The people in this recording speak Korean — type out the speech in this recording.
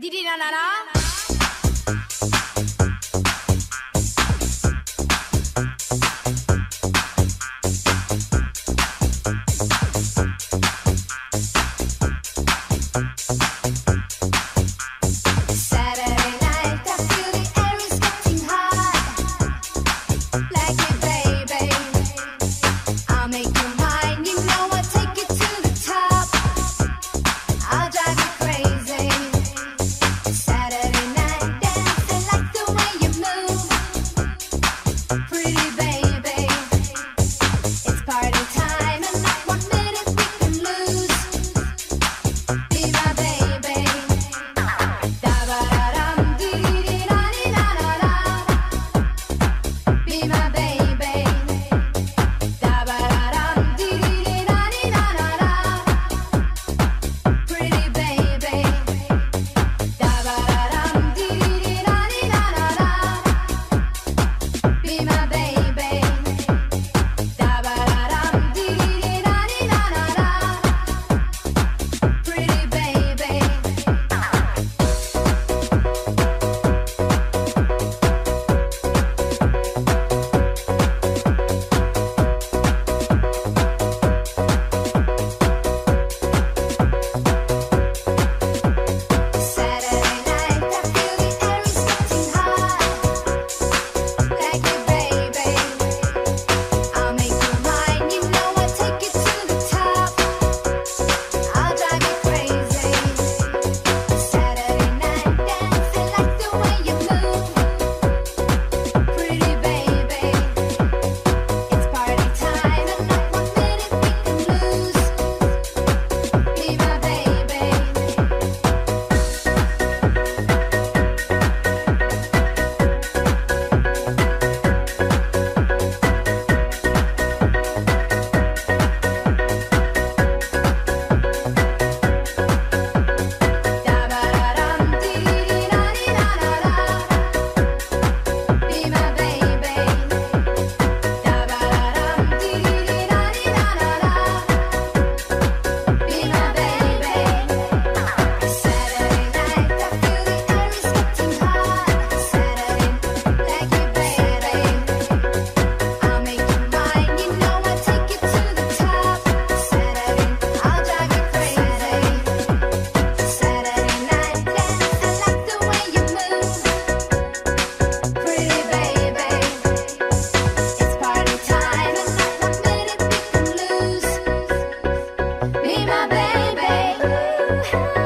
디리라라라. baby. Thank you.